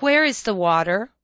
Where is the water?